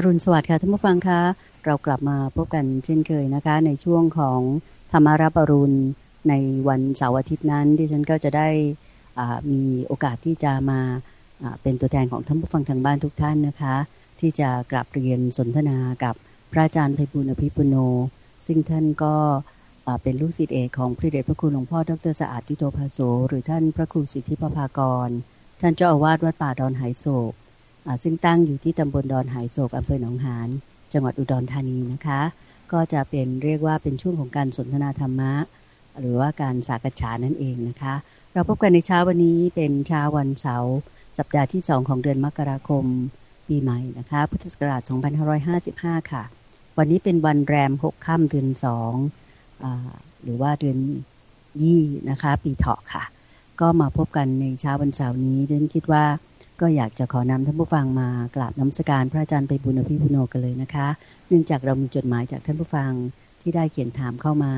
อรุณสวัสดิ์ค่ะท่านผู้ฟังคะ เรากลับมาพบกันเช่นเคยนะคะ ในช่วงของธรรมารับอรุณในวันเสาร์อาทิตย์นั้นที่ฉันก็จะได้มีโอกาสที่จะมาเป็นตัวแทนของท่านผู้ฟังทางบ้านทุกท่านนะคะ ที่จะกลับเรียนสนทนากับพระอาจารย์ไพบุญอภิปุโน ซึ่งท่านก็เป็นลูกศิษย์เอกของพระเดชพระคุณหลวงพ่อดรสะอาดทิโตภาโสหรือท่านพระครูสิทธิปภากร ท่านเจ้าอาวาสวัดป่าดอนไหโศก ซึ่งตั้งอยู่ที่ตำบลดอนหายโศกอำเภอหนองหานจังหวัดอุดรธานีนะคะ ก็จะเป็นเรียกว่าเป็นช่วงของการสนทนาธรรมะ หรือว่าการสากฉานั่นเองนะคะ เราพบกันในเช้าวันนี้เป็นเช้าวันเสาร์สัปดาห์ที่ 2 ของเดือนมกราคมปีใหม่นะคะ พุทธศักราช 2555 ค่ะ วันนี้เป็นวันแรม 6 ค่ำเดือน2หรือว่าเดือนยี่นะคะ ปีเถาะค่ะ ก็มาพบกันในเช้าวันเสาร์นี้เดนคิดว่า ก็อยากจะขอนำท่านผู้ฟังมากราบน้ำสการพระอาจารย์ไปบุญอภิปุโนกันเลยนะคะ เนื่องจากเรามีจดหมายจากท่านผู้ฟังที่ได้เขียนถามเข้ามา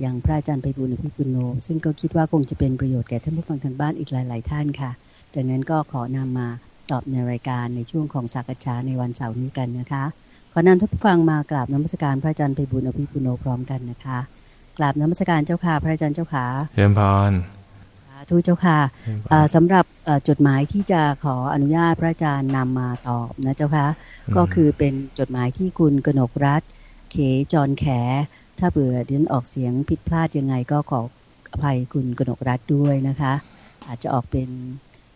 อย่างพระอาจารย์ไปบุญอภิปุโน ซึ่งก็คิดว่าคงจะเป็นประโยชน์แก่ท่านผู้ฟังทางบ้านอีกหลาย ๆ ท่านค่ะ ดังนั้นก็ขอนำมาตอบในรายการในช่วงของสักษาในวันเสาร์นี้กันนะคะ ขอนำท่านผู้ฟังมากราบน้ำสการพระอาจารย์ไปบุญอภิปุโนพร้อมกันนะคะกราบน้ำสการเจ้าค่ะพระอาจารย์เจ้าค่ะเชิญพร ธุเจ้าค่ะสำหรับจดหมายที่จะขออนุญาตพระอาจารย์นำมาตอบนะเจ้าค่ะก็คือเป็นจดหมายที่คุณกนกรัฐเขจรแข ถ้าเบื่อเดินออกเสียงผิดพลาดยังไงก็ขออภัยคุณกนกรัฐด้วยนะคะ อาจจะออกเป็น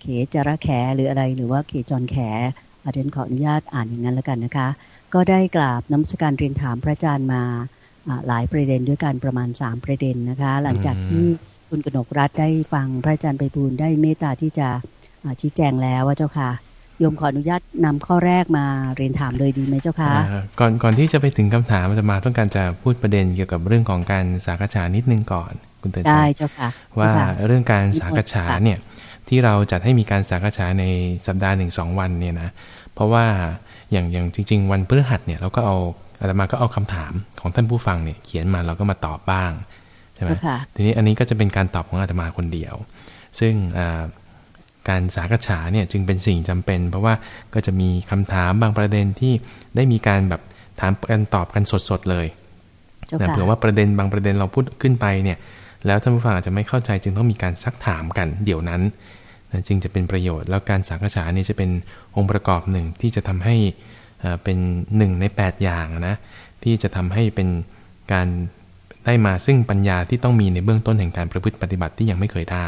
เขจระแขหรืออะไรหรือว่าเขจรแขเดินขออนุญาตอ่านอย่างนั้นแล้วกันนะคะ ก็ได้กราบน้ำสการเรียนถามพระอาจารย์มาหลายประเด็นด้วยกันประมาณ 3 ประเด็นนะคะ หลังจากที่ คุณกนกรัฐได้ฟังพระอาจารย์ไปบูลได้เมตตาที่จะชี้แจงแล้วว่าเจ้าค่ะโยมขออนุญาตนำข้อแรกมาเรียนถามเลยดีไหมเจ้าค่ะก่อนก่อนที่จะไปถึงคำถามจะมาต้องการจะพูดประเด็นเกี่ยวกับเรื่องของการสากฉานิดนึงก่อน คุณเตือนได้เจ้าค่ะว่าเรื่องการสากฉาเนี่ยที่เราจัดให้มีการสากฉาในสัปดาห์หนึ่งสองวันเนี่ยนะเพราะว่าอย่างอย่างจริง ๆ วันพฤหัสเนี่ยเราก็เอาอาตมาก็เอาคำถามของท่านผู้ฟังเนี่ยเขียนมาเราก็มาตอบบ้าง ช่ไหมทีนี้อันนี้ก็จะเป็นการตอบของอาตมาคนเดียว ซึ่งการสากฉาเนี่ยจึงเป็นสิ่งจำเป็น เพราะว่าก็จะมีคำถามบางประเด็นที่ได้มีการแบบถามกันตอบกันสดๆเลยแต่เผื่อว่าประเด็นบางประเด็นเราพูดขึ้นไปเนี่ย แล้วท่านผู้ฟังอาจจะไม่เข้าใจจึงต้องมีการซักถามกันเดี๋ยวนั้นจึงจะเป็นประโยชน์ แล้วการสักษานี่จะเป็นองค์ประกอบหนึ่งที่จะทำให้เป็นหนึ่งใน 8 อย่างนะที่จะทำให้เป็นการ ได้มาซึ่งปัญญาที่ต้องมีในเบื้องต้นแห่งการประพฤติปฏิบัติที่ยังไม่เคยได้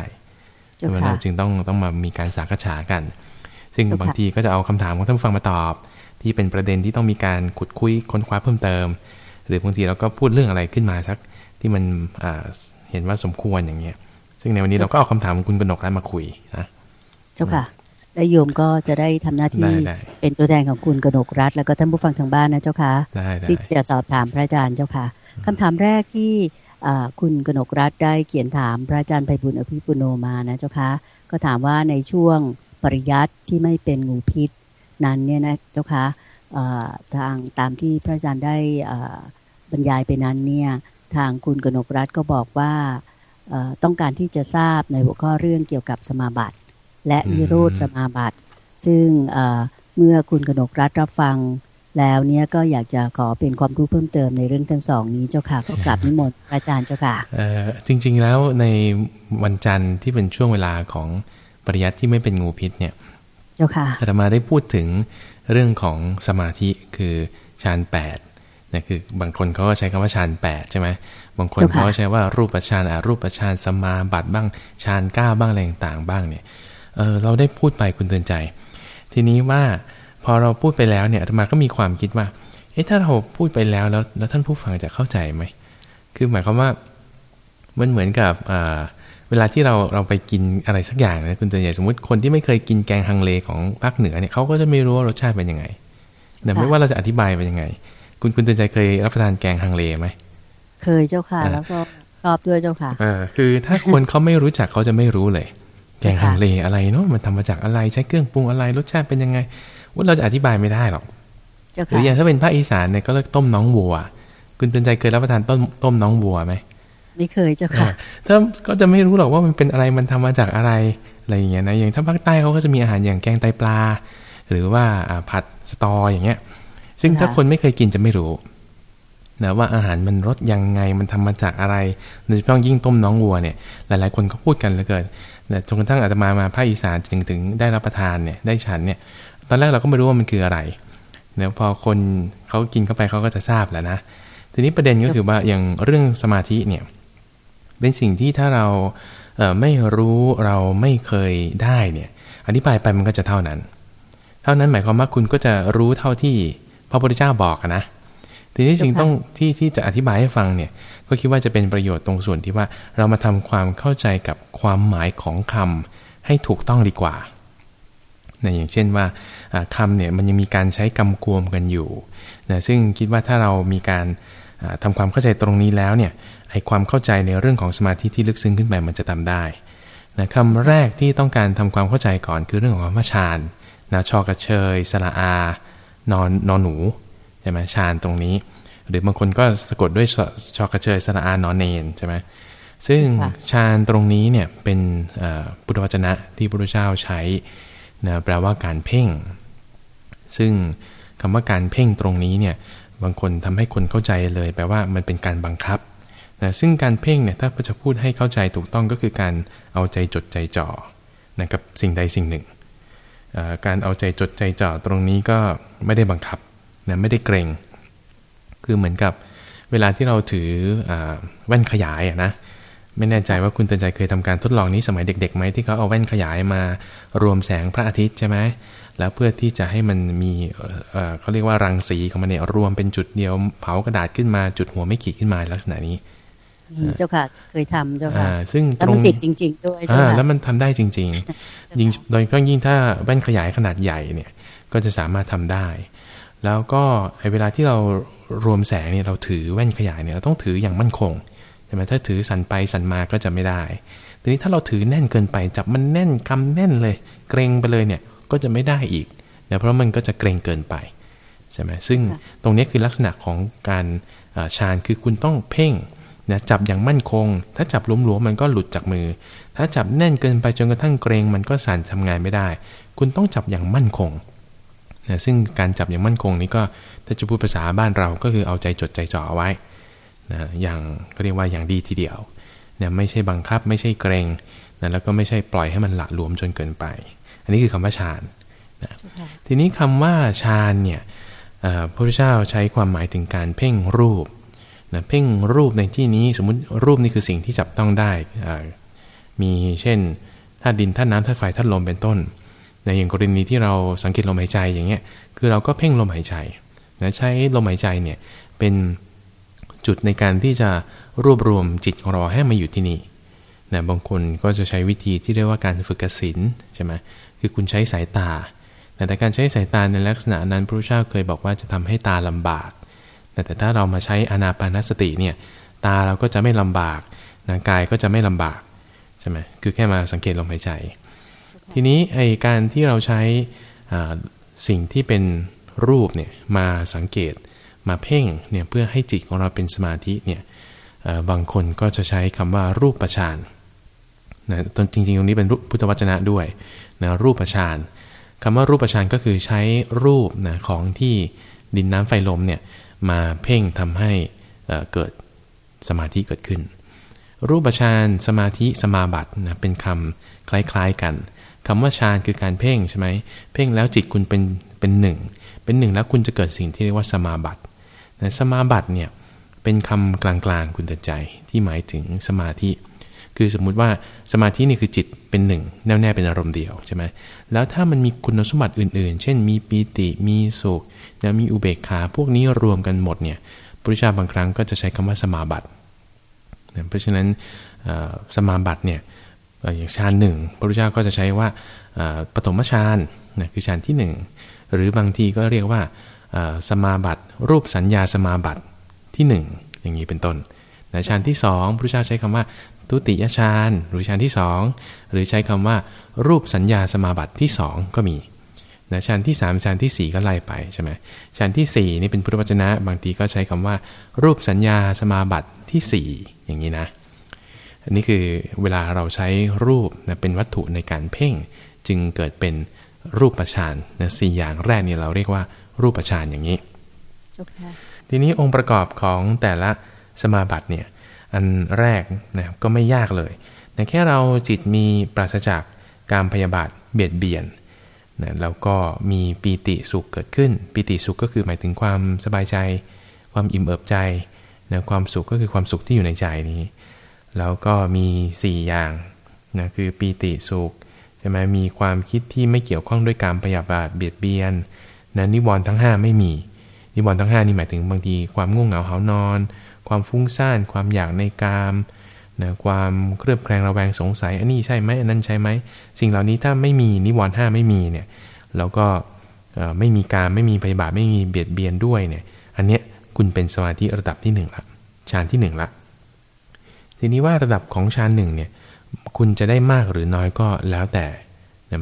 ดังนั้นจึงต้องต้องมามีการสักษากัน ซึ่งบางทีก็จะเอาคำถามของท่านผู้ฟังมาตอบ ที่เป็นประเด็นที่ต้องมีการขุดคุยค้นคว้าเพิ่มเติม หรือบางทีเราก็พูดเรื่องอะไรขึ้นมาสักที่มันเห็นว่าสมควรอย่างเงี้ย ซึ่งในวันนี้เราก็เอาคำถามของคุณกนกนั้นมาคุยนะเจ้าค่ะและโยมก็จะได้ทำหน้าที่เป็นตัวแทนของคุณกนกรัฐ แล้วก็ท่านผู้ฟังทางบ้านนะเจ้าค่ะที่จะสอบถามพระอาจารย์เจ้าค่ะ คำถามแรกที่คุณกนกรัฐได้เขียนถามพระอาจารย์ไพบุญอภิปุโนมานะเจ้าคะก็ถามว่าในช่วงปริยัติที่ไม่เป็นงูพิษนั้นเนี่ยนะเจ้าคะทางตามที่พระอาจารย์ได้บรรยายไปนั้นเนี่ยทางคุณกนกรัฐก็บอกว่าต้องการที่จะทราบในหัวข้อเรื่องเกี่ยวกับสมาบัติ และนิโรธสมาบัติ ซึ่งเมื่อคุณกนกรัฐรับฟัง แล้วเนี่ยก็อยากจะขอเป็นความรู้เพิ่มเติมในเรื่องทั้งสองนี้เจ้าค่ะก็กลับนิมนต์อาจารย์เจ้าค่ะเออจริง ๆแล้วในวันจันทร์ที่เป็นช่วงเวลาของปริยัติที่ไม่เป็นงูพิษเนี่ยเจ้าค่ะอาตมาได้พูดถึงเรื่องของสมาธิคือฌานแปดนะคือบางคนเขาก็ใช้คำว่าฌานแปดใช่ไหมบางคนเขาก็ใช้ว่ารูปฌานอารูปฌานสมาบัติบ้างฌานเก้าบ้างอะไรต่างๆบ้างเนี่ยเออเราได้พูดไปคุณเตือนใจ ทีนี้ว่า พอเราพูดไปแล้วเนี่ยอาตมาก็มีความคิดว่าเอ๊ะถ้าเราพูดไปแล้วแล้วแล้วท่านผู้ฟังจะเข้าใจไหมคือหมายความว่ามันเหมือนกับเวลาที่เราเราไปกินอะไรสักอย่างนะคุณเตือนใหญ่สมมติคนที่ไม่เคยกินแกงฮังเลของภาคเหนือเนี่ยเขาก็จะไม่รู้ว่ารสชาติเป็นยังไงแต่ไม่ว่าเราจะอธิบายเป็นยังไง คุณคุณเตือนใจเคยรับประทานแกงฮังเลไหมเคยเจ้าค่ะ แล้วก็ชอบด้วยเจ้าค่ะเออคือถ้าคนเขาไม่รู้จักเขาจะไม่รู้เลย แกงฮังเลอะไรเนาะมันทำมาจากอะไรใช้เครื่องปรุงอะไรรสชาติเป็นยังไง ว่าเราจะอธิบายไม่ได้หรอกหรืออย่างถ้าเป็นภาคอีสานเนี่ยก็เรียกต้มน้องวัว คุณเตือนใจเคยรับประทานต้มต้มน้องวัวไหมไม่เคยเจ้าค่ะถ้าก็จะไม่รู้หรอกว่ามันเป็นอะไรมันทำมาจากอะไรอะไรอย่างเงี้ยนะอย่างถ้าภาคใต้เขาก็จะมีอาหารอย่างแกงไตปลา หรือว่าผัดสตออย่างเงี้ย ซึ่งถ้าคนไม่เคยกินจะไม่รู้นะว่าอาหารมันรสยังไงมันทำมาจากอะไรโดยเฉพาะยิ่งต้มน้องวัวเนี่ยหลายๆคนก็พูดกันเหลือเกินนะจนกระทั่งอาตมามาภาคอีสานจึงถึงได้รับประทานเนี่ยได้ฉันเนี่ย ตอนแรกเราก็ไม่รู้ว่ามันคืออะไรเนี่ยพอคนเขากินเข้าไปเขาก็จะทราบแล้วนะ ทีนี้ประเด็นก็คือว่าอย่างเรื่องสมาธิเนี่ย เป็นสิ่งที่ถ้าเราเไม่รู้เราไม่เคยได้เนี่ย อธิบายไปมันก็จะเท่านั้น เท่านั้นหมายความว่าคุณก็จะรู้เท่าที่พระพุทธเจ้าบอกนะทีนี้จริงต้องที่ที่จะอธิบายให้ฟังเนี่ย ก็คิดว่าจะเป็นประโยชน์ตรงส่วนที่ว่าเรามาทำความเข้าใจกับความหมายของคำให้ถูกต้องดีกว่า นะอย่างเช่นว่าคำเนี่ยมันยังมีการใช้กำกวมกันอยู่นะซึ่งคิดว่าถ้าเรามีการทำความเข้าใจตรงนี้แล้วเนี่ยไอความเข้าใจในเรื่องของสมาธิที่ลึกซึ้งขึ้นไปมันจะทำได้นะคำแรกที่ต้องการทำความเข้าใจก่อนคือเรื่องของคำว่าฌานนะชอกระเชยสระอานอนนอนหนูใช่ไหมฌานตรงนี้ หรือบางคนก็สะกดด้วยชอกระเชยสระอานอนเนนใช่ไหมซึ่งฌานตรงนี้เนี่ยเป็นพุทธวจนะที่พระพุทธเจ้าใช้ นะแปลว่าการเพ่ง ซึ่งคำว่าการเพ่งตรงนี้เนี่ยบางคนทำให้คนเข้าใจเลยแปลว่ามันเป็นการบังคับนะซึ่งการเพ่งเนี่ยถ้าจะพูดให้เข้าใจถูกต้องก็คือการเอาใจจดใจจ่อนะกับสิ่งใดสิ่งหนึ่ง การเอาใจจดใจจ่อตรงนี้ก็ไม่ได้บังคับนะไม่ได้เกรง คือเหมือนกับเวลาที่เราถืออแว่นขยายนะ ไม่แน่ใจว่าคุณตันใจเคยทำการทดลองนี้สมัยเด็กๆไหมที่เขาเอาแว่นขยายมารวมแสงพระอาทิตย์ใช่ไหมแล้วเพื่อที่จะให้มันมีเขาเรียกว่ารังสีของมันเนี่ยรวมเป็นจุดเดียวเผากระดาษขึ้นมาจุดหัวไม่ขีดขึ้นมาลักษณะนี้เจ้าค่ะเคยทำเจ้าค่ะซึ่งตรงติดจริง ๆ ด้วยใช่ไหมแล้วมันทำได้จริง ๆ ยิ่งโดยเฉพาะยิ่งถ้าแว่นขยายขนาดใหญ่เนี่ยก็จะสามารถทำได้ แล้วก็เวลาที่เรารวมแสงเนี่ยเราถือแว่นขยายเนี่ยเราต้องถืออย่างมั่นคงใช่ไหมถ้าถือสั่นไปสั่นมาก็จะไม่ได้ ทีนี้ถ้าเราถือแน่นเกินไป จับมันแน่นกำแน่นเลย เกรงไปเลยเนี่ยก็จะไม่ได้อีกนะเพราะมันก็จะเกรงเกินไปใช่ไหมซึ่งตรงนี้คือลักษณะของการฌานคือคุณต้องเพ่งนะจับอย่างมั่นคง ถ้าจับหลวมๆมันก็หลุดจากมือ ถ้าจับแน่นเกินไปจนกระทั่งเกรงมันก็สั่นทำงานไม่ได้ คุณต้องจับอย่างมั่นคงนะซึ่งการจับอย่างมั่นคงนี้ก็ถ้าจะพูดภาษาบ้านเราก็คือเอาใจจดใจจ่อไว้ นะอย่างก็เรียกว่าอย่างดีทีเดียวเนี่ยไม่ใช่บังคับไม่ใช่เกรงนะแล้วก็ไม่ใช่ปล่อยให้มันหละหลวมจนเกินไป อันนี้คือคำว่าฌานนะทีนี้คำว่าฌานเนี่ยพระพุทธเจ้าใช้ความหมายถึงการเพ่งรูปนะเพ่งรูปในที่นี้สมมุติรูปนี่คือสิ่งที่จับต้องได้ มีเช่นธาตุดินธาตุน้ำธาตุไฟธาตุลมเป็นต้น ในอย่างกรณีที่เราสังเกตลมหายใจอย่างเงี้ยคือเราก็เพ่งลมหายใจนะใช้ลมหายใจเนี่ยเป็น จุดในการที่จะรวบรวมจิตของเราให้มาอยู่ที่นี่นะบางคนก็จะใช้วิธีที่เรียกว่าการฝึกกสินใช่ไหมคือคุณใช้สายตา แต่การใช้สายตาในลักษณะนั้นพระพุทธเจ้าเคยบอกว่าจะทำให้ตาลำบาก แต่ถ้าเรามาใช้อนาปานสติเนี่ยตาเราก็จะไม่ลำบากนะกายก็จะไม่ลำบากใช่ไหมคือแค่มาสังเกตลมหายใจ ทีนี้ไอการที่เราใช้สิ่งที่เป็นรูปเนี่ยมาสังเกต มาเพ่งเนี่ยเพื่อให้จิตของเราเป็นสมาธิเนี่ยบางคนก็จะใช้คำว่ารูปประชานนะตนจริงๆตรงนี้เป็นพุทธวจนะด้วยนะรูปประชานคำว่ารูปประชานก็คือใช้รูปนะของที่ดินน้ำไฟลมเนี่ยมาเพ่งทำให้เกิดสมาธิเกิดขึ้น รูปฌานสมาธิสมาบัตินะเป็นคำคล้ายๆกันคำว่าฌานคือการเพ่งใช่ไหมเพ่งแล้วจิตคุณเป็นเป็นหนึ่งเป็นหนึ่งแล้วคุณจะเกิดสิ่งที่เรียกว่าสมาบัติ สมาบัติเนี่ยเป็นคำกลางๆคุณตัดใจที่หมายถึงสมาธิ คือสมมุติว่าสมาธินี่คือจิตเป็นหนึ่งแน่วแน่เป็นอารมณ์เดียวใช่ไหมแล้วถ้ามันมีคุณสมบัติอื่นๆ เช่น มีปีติมีสุขนะมีอุเบกขาพวกนี้รวมกันหมดเนี่ยพระเจ้าบางครั้งก็จะใช้คำว่าสมาบัตินะเพราะฉะนั้นสมาบัติเนี่ยอย่างฌานหนึ่งพระพุทธเจ้าก็จะใช้ว่าปฐมฌานนะคือฌานที่ 1 หรือบางทีก็เรียกว่า สมาบัติ รูปสัญญาสมาบัติที่ 1 อย่างนี้เป็นต้นนะฌานที่2พระเจ้าใช้คำว่าทุติยฌานหรือฌานที่ 2 หรือใช้คำว่า รูปสัญญาสมาบัติที่ 2 ก็มีนะชั้นที่3ชั้นที่ 4 ก็ไล่ไปใช่ไหมชั้นที่4นี่เป็นพุทธวจนะ บางทีก็ใช้คำว่า รูปสัญญาสมาบัติที่ 4 อย่างนี้นะ อันนี้คือเวลาเราใช้รูปนะเป็นวัตถุในการเพ่ง จึงเกิดเป็นรูปประชานนะสอย่างแรกเนี่ยเราเรียกว่า รูปประชานอย่างนี้ทีนี้องค์ประกอบของแต่ละสมาบัติเนี่ยอันแรกนะก็ไม่ยากเลยนะแค่เราจิตมีปราศจากการพยาบาทเบียดเบียนนะแล้วก็มีปีติสุขเกิดขึ้น ปีติสุขก็คือหมายถึงความสบายใจ ความอิ่มเอิบใจนะความสุขก็คือความสุขที่อยู่ในใจนี้ แล้วก็มี 4 อย่างนะคือปีติสุขใช่ไหมมีความคิดที่ไม่เกี่ยวข้องด้วยการพยาบาทเบียดเบียน นะนิวรณ์ทั้ง 5 ไม่มี นิวรณ์ทั้ง 5 นี่หมายถึงบางทีความง่วงเหงาหานอน ความฟุ้งซ่าน ความอยากในกามนะความเครือบแคลงระแวงสงสัย อันนี้ใช่ไหมอันนั้นใช่ไหม สิ่งเหล่านี้ถ้าไม่มีนิวรณ์ห้าไม่มีเนี่ยแล้วก็ไม่มีการไม่มีพยาบาทไม่มีเบียดเบียนด้วยเนี่ยอันเนี้ยคุณเป็นสมาธิระดับที่หนึ่งละฌานที่หนึ่งละทีนี้ว่าระดับของฌานหนึ่งเนี่ยคุณจะได้มากหรือน้อยก็แล้วแต่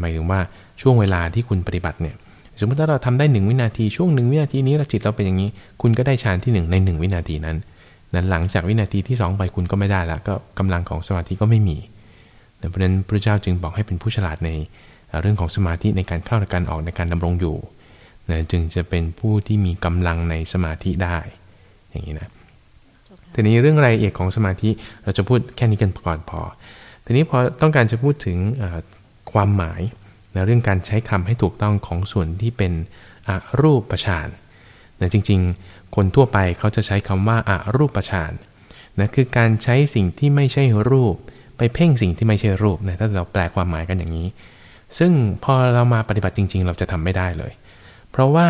หมายถึงว่าช่วงเวลาที่คุณปฏิบัติเนี่ย สมมติถ้าเราทำได้หนึ่งวินาทีช่วงหนึ่งวินาทีนี้เราจิตเราเป็นอย่างนี้ คุณก็ได้ฌานที่ 1 ใน 1 วินาทีนั้นนั้นหลังจากวินาทีที่ 2 ไปคุณก็ไม่ได้ละก็กำลังของสมาธิก็ไม่มีเพราะฉะนั้นพระเจ้าจึงบอกให้เป็นผู้ฉลาดในเรื่องของสมาธิในการเข้าในการออกในการดำรงอยู่นะจึงจะเป็นผู้ที่มีกำลังในสมาธิได้ อย่างนี้นะทีนี้เรื่องรายละเอียดของสมาธิเราจะพูดแค่นี้กันก่อนพอ ทีนี้พอต้องการจะพูดถึงความหมาย นะเรื่องการใช้คำให้ถูกต้องของส่วนที่เป็นรูปประชานนะจริงๆ คนทั่วไปเขาจะใช้คำว่าอารูปประชานนะคือการใช้สิ่งที่ไม่ใช่รูป ไปเพ่งสิ่งที่ไม่ใช่รูปนะถ้าเราแปลความหมายกันอย่างนี้ ซึ่งพอเรามาปฏิบัติจริง ๆ เราจะทำไม่ได้เลย เพราะว่า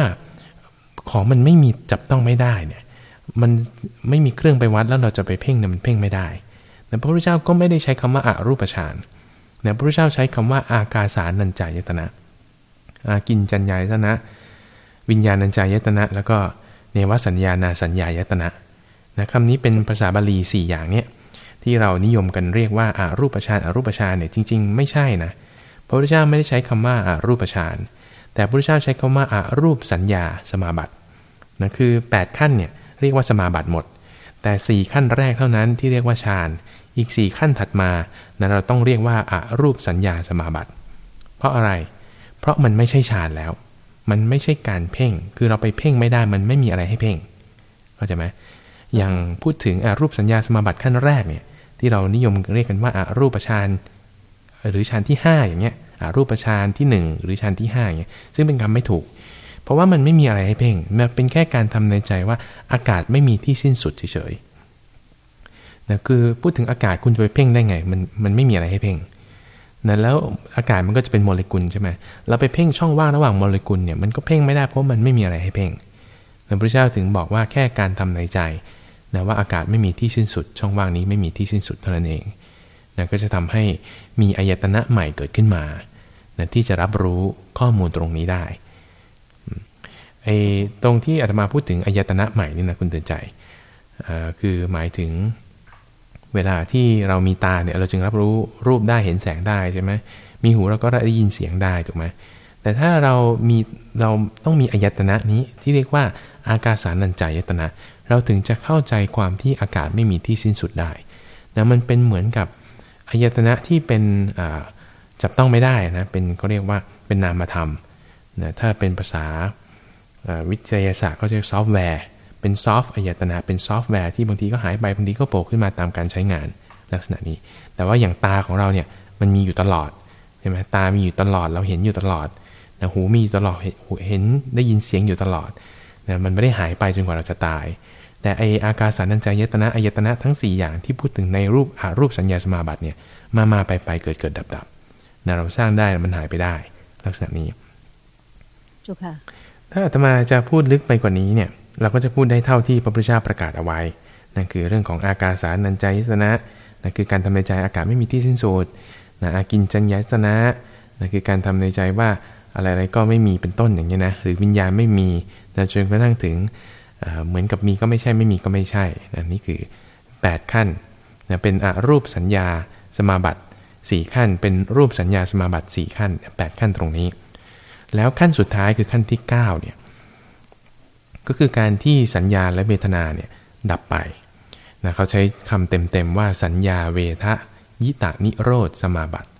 ของมันไม่มีจับต้องไม่ได้เนี่ยมันไม่มีเครื่องไปวัดแล้วเราจะไปเพ่งเนี่ยมันเพ่งไม่ได้แต่พระพุทธเจ้าก็ไม่ได้ใช้คำว่าอารูปฌาน นะพระพุทธเจ้าใช้คำว่าอากาสานัญจายตนะอากินจัญญายตนะ วิญญาณัญจายตนะ แล้วก็เนวสัญญานาสัญญายตนะนะคำนี้เป็นภาษาบาลี 4 อย่างเนี่ยที่เรานิยมกันเรียกว่าอารูปฌานอารูปฌานเนี่ยจริง ๆ ไม่ใช่นะพระพุทธเจ้าไม่ได้ใช้คำว่าอารูปฌานแต่พระพุทธเจ้าใช้คำว่าอารูปสัญญาสมาบัตินะคือ 8 ขั้นเนี่ยเรียกว่าสมาบัติหมด แต่ 4 ขั้นแรกเท่านั้นที่เรียกว่าฌานอีก 4 ขั้นถัดมา นั้นเราต้องเรียกว่าอารูปสัญญาสมาบัติ เพราะอะไร เพราะมันไม่ใช่ฌานแล้ว มันไม่ใช่การเพ่ง คือเราไปเพ่งไม่ได้ มันไม่มีอะไรให้เพ่ง เข้าใจไหมอย่างพูดถึงอารูปสัญญาสมาบัติขั้นแรกเนี่ย ที่เรานิยมเรียกกันว่าอารูปฌานหรือฌานที่ 5 อย่างเงี้ยอารูปฌานที่ 1 หรือฌานที่5อย่างเงี้ย ซึ่งเป็นคำไม่ถูก เพราะว่ามันไม่มีอะไรให้เพ่ง มันเป็นแค่การทำในใจว่าอากาศไม่มีที่สิ้นสุดเฉย นะคือพูดถึงอากาศคุณจะไปเพ่งได้ไง มันมันไม่มีอะไรให้เพ่งนะแล้วอากาศมันก็จะเป็นโมเลกุลใช่ไหมเราไปเพ่งช่องว่างระหว่างโมเลกุลเนี่ยมันก็เพ่งไม่ได้เพราะมันไม่มีอะไรให้เพ่งพระพุทธเจ้าถึงบอกว่าแค่การทำในใจนะว่าอากาศไม่มีที่สิ้นสุด ช่องว่างนี้ไม่มีที่สิ้นสุดเท่านั้นเองนะก็จะทำให้มีอายตนะใหม่เกิดขึ้นมานะที่จะรับรู้ข้อมูลตรงนี้ได้ไอ้ตรงที่อาตมาพูดถึงอายตนะใหม่นี่นะคุณเตือนใจคือหมายถึง เวลาที่เรามีตาเนี่ยเราจึงรับรู้รูปได้เห็นแสงได้ใช่ไหมมีหูเราก็ได้ยินเสียงได้ถูกไหมแต่ถ้าเรามีเราต้องมีอายตนะนี้ที่เรียกว่าอากาสานัญจายตนะ เราถึงจะเข้าใจความที่อากาศไม่มีที่สิ้นสุดได้นะมันเป็นเหมือนกับอายตนะที่เป็นจับต้องไม่ได้นะเป็นเขาเรียกว่าเป็นนามธรรมนะถ้าเป็นภาษาวิทยาศาสตร์ก็จะซอฟต์แวร์ เป็น soft อายตนะเป็นซอฟต์แวร์ที่บางทีก็หายไปบางทีก็โผล่ขึ้นมาตามการใช้งานลักษณะนี้ แต่ว่าอย่างตาของเราเนี่ยมันมีอยู่ตลอดใช่ไหมตามีอยู่ตลอดเราเห็นอยู่ตลอดนะหูมีอยู่ตลอดเห็นได้ยินเสียงอยู่ตลอดนะมันไม่ได้หายไปจนกว่าเราจะตาย แต่ไอ้อากาสานัญจายตนะอายตนะทั้ง 4 อย่างที่พูดถึงในรูปอารูปสัญญาสมาบัติเนี่ยมามาไปไปเกิดเกิดดับดับนะเราสร้างได้มันหายไปได้ ลักษณะนี้จุค่ะถ้าอาตมาจะพูดลึกไปกว่านี้เนี่ย เราก็จะพูดได้เท่าที่พระพุทธเจ้าประกาศเอาไว้ นั่นคือเรื่องของอากาสานัญจายตนะนั่นคือการทำในใจอากาศไม่มีที่สิ้นสุดนะอากินจัญญาตนะนั่นคือการทำในใจว่าอะไรๆก็ไม่มีเป็นต้นอย่างนี้นะหรือวิญญาณไม่มีนะจนกระทั่งถึงเหมือนกับมีก็ไม่ใช่ไม่มีก็ไม่ใช่นะนี่คือ 8 ขั้นนะเป็นอรูปสัญญาสมาบัติ 4 ขั้น เป็นรูปสัญญาสมาบัติ 4 ขั้น 8 ขั้นตรงนี้ แล้วขั้นสุดท้ายคือขั้นที่9เนี่ย ก็คือการที่สัญญาและเวทนาเนี่ยดับไปนะเขาใช้คำเต็มๆว่าสัญญาเวทะยิตานิโรธสมาบัติ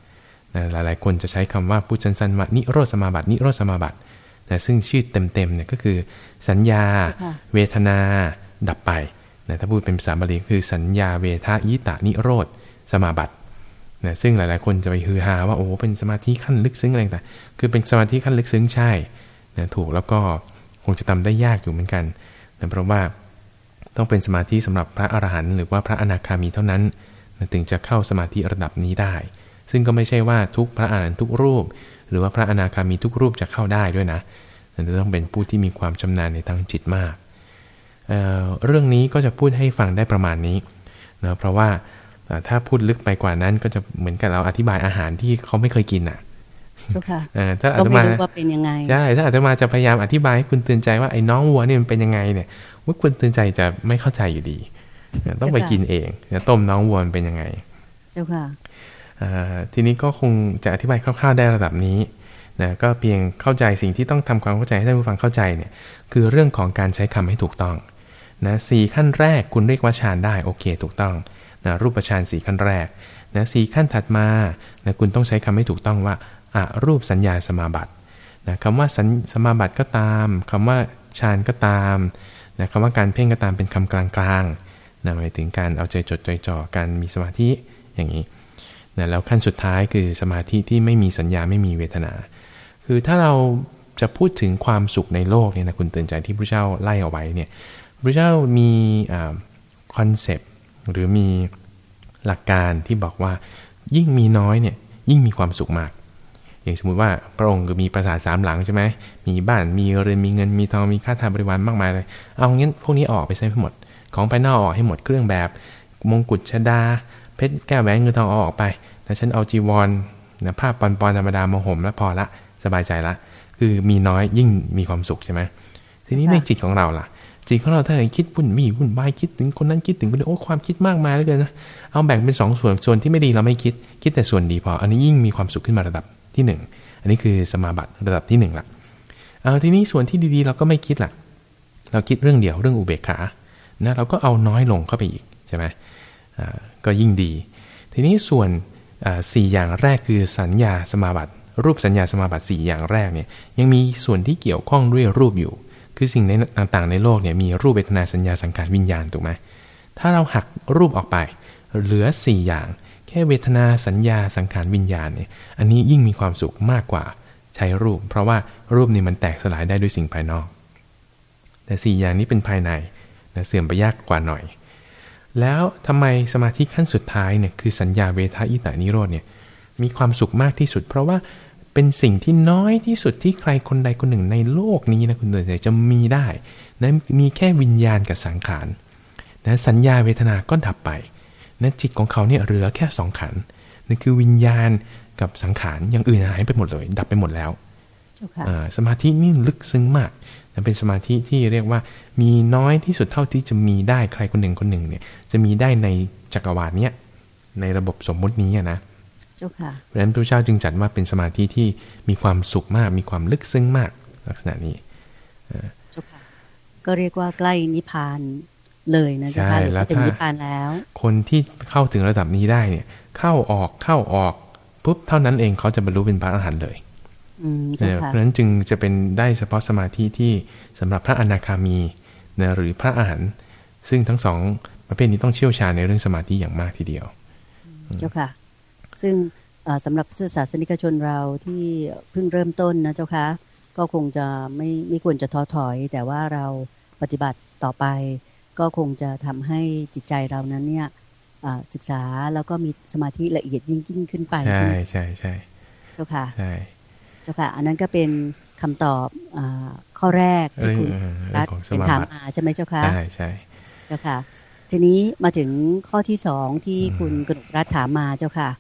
นะหลายๆ คนจะใช้คำว่าพูดสั้นว่านิโรธสมาบัตินิโรธสมาบัติแต่นะซึ่งชื่อเต็มๆเนี่ยก็คือ สัญญาเวทนาดับไปนะถ้าพูดเป็นภาษาบาลีคือสัญญาเวทายตานิโรธสมาบัตินะซึ่งหลายๆ คนจะไปฮือฮาว่าโอ้เป็นสมาธิขั้นลึกซึ้งอะไรต่างคือเป็นสมาธิขั้นลึกซึ้งใช่นะถูกแล้วก็ คงจะทำได้ยากอยู่เหมือนกันนะเพราะว่าต้องเป็นสมาธิสำหรับพระอรหันต์หรือว่าพระอนาคามีเท่านั้นนะถึงจะเข้าสมาธิระดับนี้ได้ ซึ่งก็ไม่ใช่ว่าทุกพระอรหันต์ทุกรูป หรือว่าพระอนาคามีทุกรูปจะเข้าได้ด้วยนะจะต้องเป็นผู้ที่มีความชำนาญในทางจิตมากเเรื่องนี้ก็จะพูดให้ฟังได้ประมาณนี้นะเพราะว่าถ้าพูดลึกไปกว่านั้นก็จะเหมือนกับเราอธิบายอาหารที่เขาไม่เคยกินอะ ถ้าอาตมาว่าเป็นยังไงใช่ถ้าอาตมาจะพยายามอธิบายให้คุณเตือนใจว่าไอ้น้องวัวนี่มันเป็นยังไงเนี่ยว่าคุณเตือนใจจะไม่เข้าใจอยู่ดี ต้องไปกินเองต้มน้องวัวมันเป็นยังไง เจ้าค่ะทีนี้ก็คงจะอธิบายคร่าวๆได้ระดับนี้นะก็เพียงเข้าใจสิ่งที่ต้องทำความเข้าใจให้ท่านผู้ฟังเข้าใจเนี่ยคือเรื่องของการใช้คำให้ถูกต้องนะสี่ขั้นแรกคุณเรียกว่าฌานได้โอเคถูกต้องนะรูปฌานสี่ขั้นแรกนะสี่ขั้นถัดมานะคุณต้องใช้คำให้ถูกต้องว่า อรูปสัญญาสมาบัตินะคำว่าสสมาบัติก็ตามคำว่าฌานก็ตามนะคำว่าการเพ่งก็ตามเป็นคำกลางๆนะหมายถึงการเอาใจจดใจจ่อการมีสมาธิอย่างนี้นะแล้วขั้นสุดท้ายคือสมาธิที่ไม่มีสัญญาไม่มีเวทนา คือถ้าเราจะพูดถึงความสุขในโลกเนี่ยนะคุณเตือนใจที่พระเจ้าไล่เอาไว้เนี่ยพระเจ้ามี concept หรือมีหลักการที่บอกว่ายิ่งมีน้อยเนี่ยยิ่งมีความสุขมาก อย่างสมมุติว่าพระองค์ก็มีปราสาทสามหลังใช่ไหมมีบ้านมีเรือนมีเงินมีทองมีข้าทาสบริวารมากมายเลยเอางั้นพวกนี้ออกไปใช้ให้หมด ของภายนอกออกให้หมดเครื่องแบบ มงกุฎชดา เพชรแก้วแหวนเงินทองเอาออกไปแต่ฉันเอาจีวรนะผ้าปอนปอนธรรมดามาห่มแล้วพอละสบายใจละ คือมีน้อยยิ่งมีความสุขใช่ไหมทีนี้ในจิตของเราล่ะจิตของเราถ้าคิดวุ่นวี่วุ่นวายคิดถึงคนนั้นคิดถึงคนนี้โอ้ความคิดมากมายเหลือเกินนะเอาแบ่งเป็น2ส่วนส่วนที่ไม่ดีเราไม่คิดคิดแต่ส่วนดีพอ อันนี้ยิ่งมีความสุขขึ้นมาระดับ ที่ 1 อันนี้คือสมาบัติระดับที่1ละเอาทีนี้ส่วนที่ดีๆ เราก็ไม่คิดละเราคิดเรื่องเดียวเรื่องอุเบกขานะเราก็เอาน้อยลงเข้าไปอีกใช่ไหมก็ยิ่งดี ทีนี้ส่วนสี่อย่างแรกคือสัญญาสมาบัติ รูปสัญญาสมาบัติ 4 อย่างแรกเนี่ยยังมีส่วนที่เกี่ยวข้องด้วยรูปอยู่ คือสิ่งในต่างๆในโลกเนี่ยมีรูปเวทนาสัญญาสังขารวิญญาณถูกไหมถ้าเราหักรูปออกไป เหลือ 4 อย่าง ค่เวทนาสัญญาสังขารวิญญาณเนี่ยอันนี้ยิ่งมีความสุขมากกว่าใช้รูป เพราะว่ารูปนี่มันแตกสลายได้ด้วยสิ่งภายนอก แต่4อย่างนี้เป็นภายในนะเสื่อมไปยากกว่าหน่อย แล้วทำไมสมาธิขั้นสุดท้ายเนี่ยคือสัญญาเวทายตานิโรธเนี่ยมีความสุขมากที่สุด เพราะว่าเป็นสิ่งที่น้อยที่สุดที่ใครคนใดคนหนึ่งในโลกนี้นะคุณเตือนใจจะมีได้นะมีแค่วิญญาณกับสังขารนะสัญญาเวทนาก็ดับไป นะจิตของเขาเนี่ยเหลือแค่สองขันนั่นคือวิญญาณกับสังขารอย่างอื่นหายไปหมดเลย ดับไปหมดแล้วสมาธินี่ลึกซึ้งมากนะเป็นสมาธิที่เรียกว่ามีน้อยที่สุดเท่าที่จะมีได้ใครคนหนึ่งคนหนึ่งเนี่ย จะมีได้ในจักรวาลเนี้ยในระบบสมมุตินี้นะจ้าค่ะเพราะฉะนั้นพระเจ้าจึงจัดว่าเป็นสมาธิที่มีความสุขมาก มีความลึกซึ้งมากลักษณะนี้เจ้าค่ะก็เรียกว่าใกล้นิพพาน เลยนะเจ้าค่ะหรือถึงนิพพานแล้ว คนที่เข้าถึงระดับนี้ได้เนี่ย เข้าออกเข้าออกปุ๊บเท่านั้นเองเขาจะบรรลุเป็นพระอรหันต์เลยเพราะฉะนั้นจึงจะเป็นได้เฉพาะสมาธิที่สำหรับพระอนาคามีนะหรือพระอรหันต์ซึ่งทั้งสองประเภทนี้ต้องเชี่ยวชาญในเรื่องสมาธิอย่างมากทีเดียว เจ้าค่ะ ซึ่งสำหรับพุทธศาสนิกชนเราที่เพิ่งเริ่มต้นนะเจ้าคะก็คงจะไม่ไม่ควรจะท้อถอย แต่ว่าเราปฏิบัติต่อไป ก็คงจะทำให้จิตใจเรานั้นเนี่ยศึกษาแล้วก็มีสมาธิละเอียดยิ่งยิ่งขึ้นไปใช่ใช่ใช่เจ้าค่ะใช่เจ้าค่ะ อันนั้นก็เป็นคำตอบอข้อแรกที่คุณรัฐเป็นถามมาใช่ไหมเจ้าค่ะใช่ใช่เจ้าค่ะ ทีนี้มาถึงข้อที่สองที่คุณกนกรัฐถามมาเจ้าค่ะ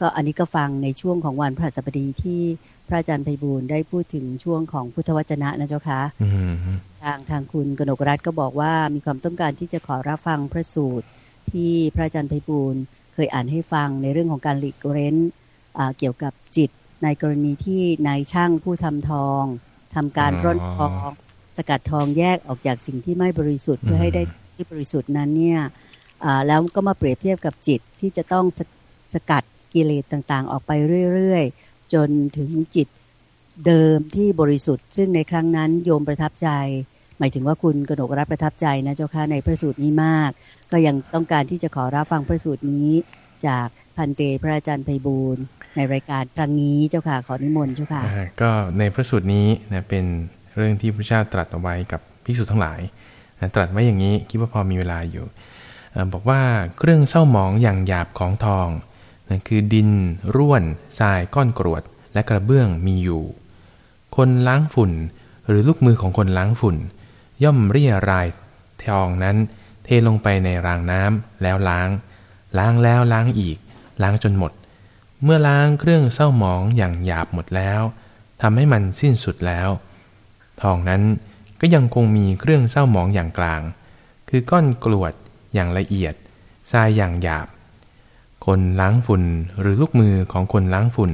ก็อันนี้ก็ฟังในช่วงของวันพระสัปดีที่ พระอาจารย์ไพบูลได้พูดถึงช่วงของพุทธวจนะนะเจ้าคะทางทางคุณกนกรัฐก็บอกว่ามีความต้องการที่จะขอรับฟังพระสูตร ที่พระอาจารย์ไพบูลเคยอ่านให้ฟังในเรื่องของการหลีกเร้นเกี่ยวกับจิต ในกรณีที่นายช่างผู้ทำทองทำการร่อนทองสกัดทองแยกออกจากสิ่งที่ไม่บริสุทธิ์เพื่อให้ได้ที่บริสุทธิ์นั้นเนี่ยแล้วก็มาเปรียบเทียบกับจิตที่จะต้องสกัดกิเลสต่างๆ ออกไปเรื่อยๆ จนถึงจิตเดิมที่บริสุทธิ์ ซึ่งในครั้งนั้นโยมประทับใจ หมายถึงว่าคุณกนกรับประทับใจนะเจ้าค่ะในพระสูตรนี้มาก ก็ยังต้องการที่จะขอรับฟังพระสูตรนี้ จากพันเตพระอาจารย์ไพบูลในรายการครั้งนี้เจ้าค่ะขอนิมนต์เจ้าค่ะก็ในพระสูตรนี้นะเป็นเรื่องที่พระเจ้าตรัสเอาไว้กับภิกษุทั้งหลายนะตรัสไว้อย่างนี้คิดว่าพอมีเวลาอยู่ บอกว่าเครื่องเศร้าหมองอย่างหยาบของทอง นั่นคือดิน ร่วนทรายก้อนกรวด และกระเบื้องมีอยู่ คนล้างฝุ่น หรือลูกมือของคนล้างฝุ่น ย่อมเรียรายทองนั้น เทลงไปในรางน้ำแล้วล้าง ล้างแล้วล้างอีก ล้างจนหมด เมื่อล้างเครื่องเศร้าหมองอย่างหยาบหมดแล้วทำให้มันสิ้นสุดแล้ว ทองนั้นก็ยังคงมีเครื่องเศร้าหมองอย่างกลาง คือก้อนกรวดอย่างละเอียดทรายอย่างหยาบ คนล้างฝุ่นหรือลูกมือของคนล้างฝุ่น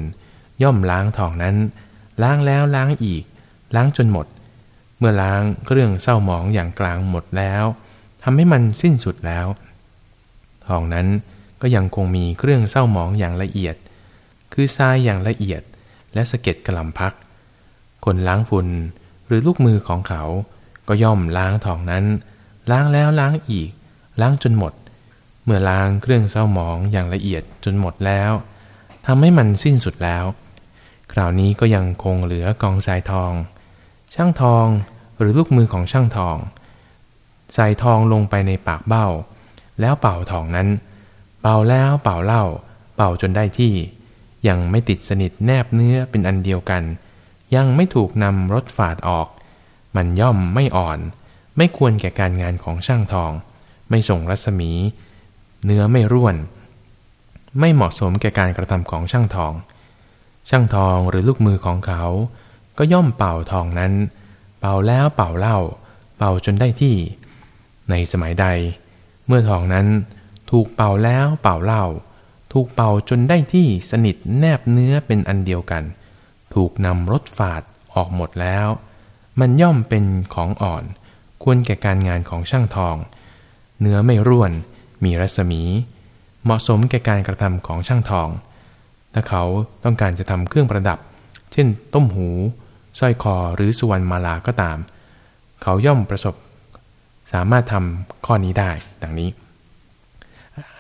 ย่อมล้างทองนั้น ล้างแล้วล้างอีก ล้างจนหมด เมื่อล้างเครื่องเศร้าหมองอย่างกลางหมดแล้วทำให้มันสิ้นสุดแล้ว ทองนั้นก็ยังคงมีเครื่องเศร้าหมองอย่างละเอียด คือทรายอย่างละเอียด และสะเก็ดกระลำพัก คนล้างฝุ่นหรือลูกมือของเขา ก็ย่อมล้างทองนั้น ล้างแล้วล้างอีก ล้างจนหมด เมื่อล้างเครื่องเศร้าหมองอย่างละเอียดจนหมดแล้วทำให้มันสิ้นสุดแล้ว คราวนี้ก็ยังคงเหลือกองทรายทอง ช่างทองหรือลูกมือของช่างทอง ใส่ทองลงไปในปากเบ้า แล้วเป่าทองนั้น เป่าแล้วเป่าเล่า เป่าจนได้ที่ ยังไม่ติดสนิทแนบเนื้อเป็นอันเดียวกัน ยังไม่ถูกนำรถฝาดออก มันย่อมไม่อ่อน ไม่ควรแก่การงานของช่างทอง ไม่ส่งรัศมี เนื้อไม่ร่วน ไม่เหมาะสมแก่การกระทำของช่างทอง ช่างทองหรือลูกมือของเขา ก็ย่อมเป่าทองนั้น เป่าแล้วเป่าเล่า เป่าจนได้ที่ ในสมัยใด เมื่อทองนั้นถูกเป่าแล้วเป่าเล่า ถูกเป่าจนได้ที่สนิทแนบเนื้อเป็นอันเดียวกัน ถูกนำรถฝาดออกหมดแล้ว มันย่อมเป็นของอ่อน ควรแก่การงานของช่างทอง เนื้อไม่ร่วน มีรัศมี เหมาะสมแก่การกระทำของช่างทอง ถ้าเขาต้องการจะทำเครื่องประดับ เช่น ต้มหูสร้อยคอหรือสุวรรณมาลาก็ตาม เขาย่อมประสบ สามารถทำข้อนี้ได้ดังนี้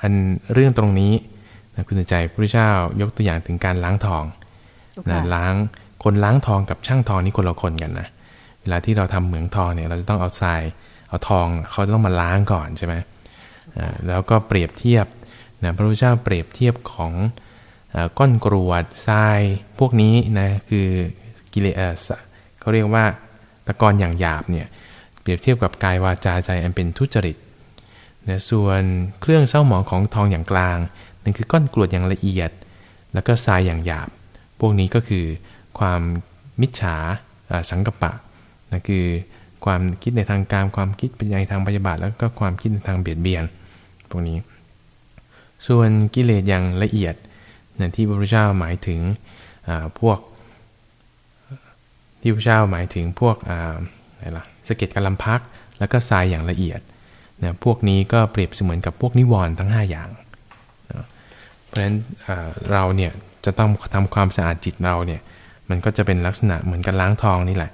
อันเรื่องตรงนี้นะคุณใจพระเจ้ายกตัวอย่างถึงการล้างทองนะล้างคนล้างทองกับช่างทองนี่คนละคนกันนะเวลาที่เราทำเหมืองทองเนี่ยเราจะต้องเอาทรายเอาทองเขาต้องมาล้างก่อนใช่ไหม แล้วก็เปรียบเทียบนะพระพุทธเจ้าเปรียบเทียบของก้อนกรวดทรายพวกนี้นะคือกิเลสเขาเรียกว่าตะกอนอย่างหยาบเนี่ยเปรียบเทียบกับกายวาจาใจอันเป็นทุจริตนะส่วนเครื่องเศร้าหมองของทองอย่างกลางนั่นคือก้อนกรวดอย่างละเอียด แล้วก็ทรายอย่างหยาบ พวกนี้ก็คือความมิจฉาสังกปะนะคือความคิดในทางการความคิดเป็นในทางปฏิบัติแล้วก็ความคิดในทางเบียดเบียน พวกนี้ ส่วนกิเลสอย่างละเอียดนะที่พระพุทธเจ้าหมายถึงพวกที่พระเจ้าหมายถึงพวกอะไรล่ะสะเก็ตกระลำพัก แล้วก็ทรายอย่างละเอียดนะพวกนี้ก็เปรียบเสมือนกับพวกนิวรณ์ทั้ง 5 อย่างนะเพราะฉะนั้นเราเนี่ยจะต้องทำความสะอาดจิตเราเนี่ยมันก็จะเป็นลักษณะเหมือนกันล้างทองนี่แหละ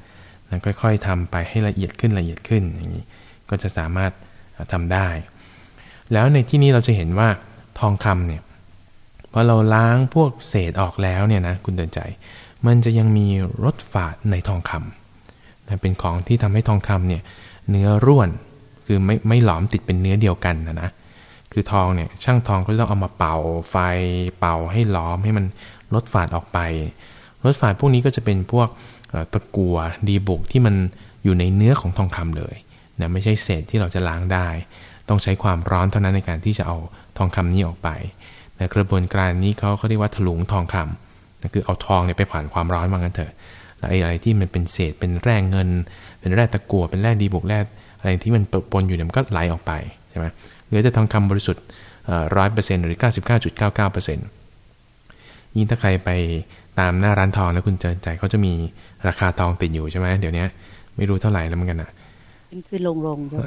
นะค่อยๆทำไปให้ละเอียดขึ้นละเอียดขึ้นอย่างนี้ก็จะสามารถทำได้ แล้วในที่นี้เราจะเห็นว่าทองคำเนี่ยพอเราล้างพวกเศษออกแล้วเนี่ยนะคุณเดินใจ มันจะยังมีรสฝาดในทองคำนะเป็นของที่ทำให้ทองคำเนี่ยเนื้อร่วนคือไม่ไม่หลอมติดเป็นเนื้อเดียวกันนะนะคือทองเนี่ยช่างทองก็ต้องเอามาเป่าไฟเป่าให้หลอมให้มันลดฝาดออกไปรสฝาดพวกนี้ก็จะเป็นพวกตะกัวดีบุกที่มันอยู่ในเนื้อของทองคำเลยนะไม่ใช่เศษที่เราจะล้างได้ ต้องใช้ความร้อนเท่านั้นในการที่จะเอาทองคำนี้ออกไปนะกระบวนการนี้เขาเขาเรียกว่าถลุงทองคำนะคือเอาทองเนี่ยไปผ่านความร้อนมางั้นเถอะแล้วอะไรที่มันเป็นเศษเป็นแร่เงิน เป็นแร่ตะกัวเป็นแร่ดีบุกแร่อะไรที่มันปนอยู่เนี่ยมันก็ไหลออกไปใช่ไหมเหลือแต่ทองคำบริสุทธิ์ร้อยเปอร์เซ็นต์หรือเก้าสิบเก้าจุดเก้าเก้าเปอร์เซ็นต์ยิ่งถ้าใครไปตามหน้าร้านทองแล้วคุณเจอใจเขาจะมีราคาทองติดอยู่ใช่ไหมเดี๋ยวนี้ไม่รู้เท่าไหร่แล้วเหมือนกันอะคือลงลงใช่ไหม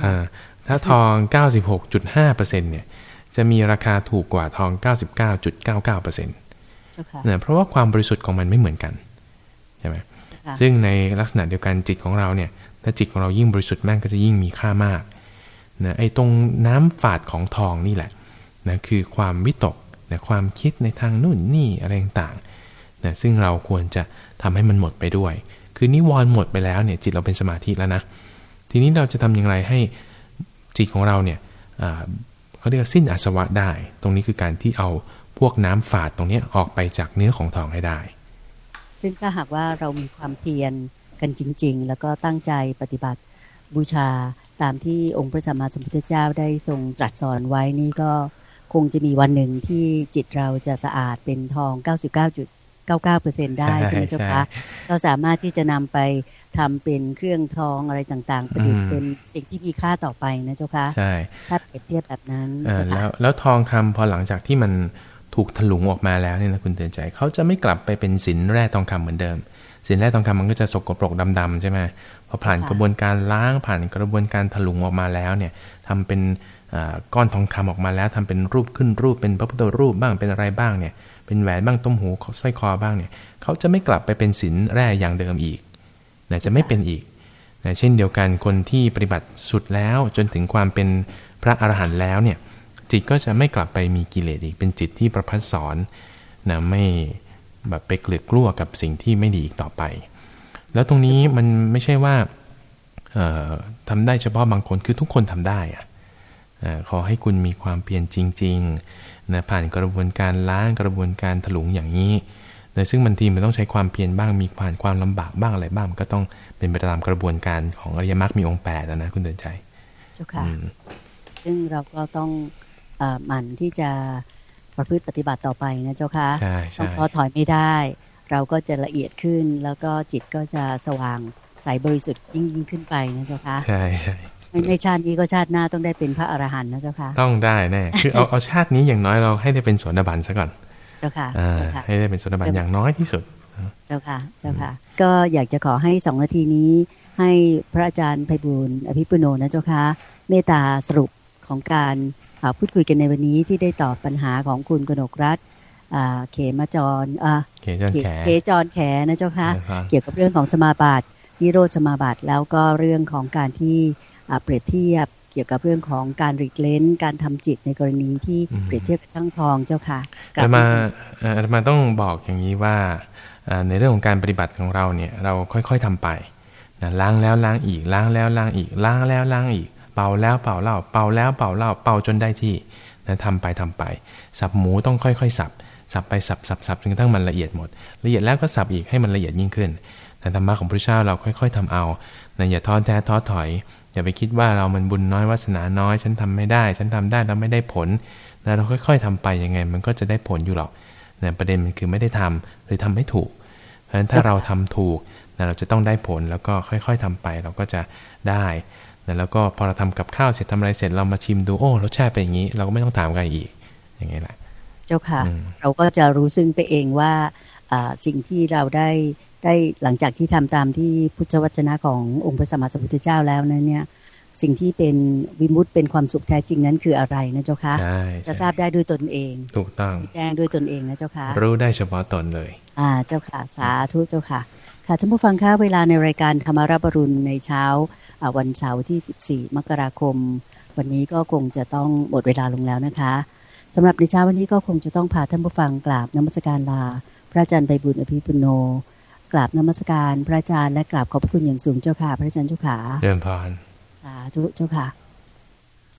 ถ้าทอง 96.5%เนี่ยจะมีราคาถูกกว่าทอง 99.99%เน่ยเพราะว่าความบริสุทธิ์ของมันไม่เหมือนกันใช่ไหมซึ่งในลักษณะเดียวกันจิตของเราเนี่ย ถ้าจิตของเรายิ่งบริสุทธิ์มากก็จะยิ่งมีค่ามากนะไอ้ตรงน้ำฝาดของทองนี่แหละนะคือความวิตกนะความคิดในทางนู่นนี่อะไรต่างๆนะซึ่งเราควรจะทำให้มันหมดไปด้วย คือนิวรณ์หมดไปแล้วเนี่ยจิตเราเป็นสมาธิแล้วนะ ทีนี้เราจะทำอย่างไรให้ จิตของเราเนี่ยเขาเรียกสิ้นอาสวะได้ ตรงนี้คือการที่เอาพวกน้ำฝาดตรงนี้ออกไปจากเนื้อของทองให้ได้ ซึ่งถ้าหากว่าเรามีความเพียรกันจริง ๆ แล้วก็ตั้งใจปฏิบัติบูชาตามที่องค์พระสัมมาสัมพุทธเจ้าได้ทรงตรัสสอนไว้นี่ก็คงจะมีวันหนึ่งที่จิตเราจะสะอาดเป็นทอง 99.99%ได้ใช่ไหมเจ้าคะเราสามารถที่จะนำไปทำเป็นเครื่องทองอะไรต่างๆ ประดิษฐ์เป็นสิ่งที่มีค่าต่อไปนะเจ้าคะใช่ถ้าเปรียบเทียบแบบนั้นแล้วแล้วทองคำพอหลังจากที่มันถูกถลุงออกมาแล้วเนี่ยนะคุณเตือนใจเขาจะไม่กลับไปเป็นสินแร่ทองคำเหมือนเดิม สินแร่ทองคำมันก็จะสกปรกดำๆใช่ไหมพอผ่านกระบวนการล้างผ่านกระบวนการถลุงออกมาแล้วเนี่ยทำเป็นก้อนทองคำออกมาแล้วทำเป็นรูปขึ้นรูปเป็นพระพุทธรูปบ้างเป็นอะไรบ้างเนี่ย เป็นแหวนบ้างต้มหูสร้อยคอบ้างเนี่ยเขาจะไม่กลับไปเป็นสินแร่อย่างเดิมอีกนะจะไม่เป็นอีกนะเช่นเดียวกันคนที่ปฏิบัติสุดแล้วจนถึงความเป็นพระอรหันต์แล้วเนี่ยจิตก็จะไม่กลับไปมีกิเลสอีกเป็นจิตที่ประพัดสอนนะไม่แบบไปเกลือกลัวกับสิ่งที่ไม่ดีอีกต่อไป แล้วตรงนี้มันไม่ใช่ว่าทำได้เฉพาะบางคนคือทุกคนทำได้อะขอให้คุณมีความเพียรจริง ๆ นะผ่านกระบวนการล้างกระบวนการถลุงอย่างนี้นะซึ่งบางทีมันต้องใช้ความเพียรบ้างมีผ่านความลำบากบ้างอะไรบ้างก็ต้องเป็นไปตามกระบวนการของอริยมรรคมีองค์แปดนะคุณเดินใจเจ้าค่ะซึ่งเราก็ต้องหมั่นที่จะประพฤติปฏิบัติต่อไปนะเจ้าค่ะต้องท้อถอยไม่ได้ เราก็จะละเอียดขึ้นแล้วก็จิตก็จะสว่างใสบริสุทธิ์ยิ่งยิ่งขึ้นไปนะเจ้าค่ะใช่ใช่ ในชาตินี้ก็ชาติหน้าต้องได้เป็นพระอรหันต์นะเจ้าค่ะ ต้องได้แน่คือเอาเอาชาตินี้อย่างน้อยเราให้ได้เป็นโสดาบันซะก่อน เจ้าค่ะให้ได้เป็นโสดาบันอย่างน้อยที่สุด เจ้าค่ะ เจ้าค่ะ ก็อยากจะขอให้สองนาทีนี้ ให้พระอาจารย์ไพบูลอภิปุโนนะเจ้าค่ะเมตตาสรุปของการพูดคุยกันในวันนี้ที่ได้ตอบปัญหาของคุณกนกรัฐเขมจรเขจรแขเขจรแขนะเจ้าค่ะ เกี่ยวกับเรื่องของสมาบัตินิโรธสมาบัติแล้วก็เรื่องของการที่ เปรียบเทียบเกี่ยวกับเรื่องของการริกเลนการทำจิตในกรณีที่เปรียบเทียบกับช่างทองเจ้าค่ะอามาอามาต้องบอกอย่างนี้ว่าในเรื่องของการปฏิบัติของเราเนี่ยเราค่อยๆทำไปนะล้างแล้วล้างอีกล้างแล้วล้างอีกล้างแล้วล้างอีก เป่าแล้วเป่าเล่าเป่าแล้วเป่าเล่าเป่าจนได้ที่นะทำไปทำไป สับหมูต้องค่อยๆ สับสับไปสับสับสับจนกระทั่งมันละเอียดหมด ละเอียดแล้วก็สับอีกให้มันละเอียดยิ่งขึ้นแต่ธรรมะของพระเจ้าเราค่อย ๆทำเอานะอย่าท้อแท้ท้อถอย อย่าไปคิดว่าเรามันบุญน้อยวาสนาน้อย ฉันทำไม่ได้ ฉันทำได้แล้วไม่ได้ผลนะเราค่อย ๆทำไปยังไง มันก็จะได้ผลอยู่หรอกนะประเด็นมันคือไม่ได้ทำหรือทำไม่ถูก เพราะฉะนั้นถ้าเราทำถูกนะเราจะต้องได้ผลแล้วก็ค่อย ๆทำไปเราก็จะได้แล้วก็พอเราทำกับข้าวเสร็จทำอะไรเสร็จเรามาชิมดูโอ้รสชาติเป็นอย่างนี้ เราก็ไม่ต้องถามใครอีก อย่างนี้แหละ เจ้าค่ะ เราก็จะรู้ซึ่งไปเองว่าสิ่งที่เราได้ ได้หลังจากที่ทำตามที่พุทธวจนะขององค์พระสัมมาสัมพุทธเจ้าแล้วนั้นเนี่ยสิ่งที่เป็นวิมุตเป็นความสุขแท้จริงนั้นคืออะไรนะเจ้าคะจะทราบได้ด้วยตนเอง ถูกต้องแจ้งด้วยตนเองนะเจ้าค่ะรู้ได้เฉพาะตนเลย อ่าเจ้าค่ะ สาธุเจ้าค่ะ ค่ะท่านผู้ฟังคะเวลาในรายการธรรมารับรุณในเช้าวันเสาร์ที่ 14 มกราคม วันนี้ก็คงจะต้องหมดเวลาลงแล้วนะคะสำหรับในเช้าวันนี้ก็คงจะต้องพาท่านผู้ฟังกราบนมัสการลา พระอาจารย์ใบบุญอภิปุโน กราบนมัสการพระอาจารย์และกราบขอบพระคุณอย่างสูงเจ้าค่ะ พระอาจารย์เจ้าค่ะเรียนพานสาธุเจ้าค่ะ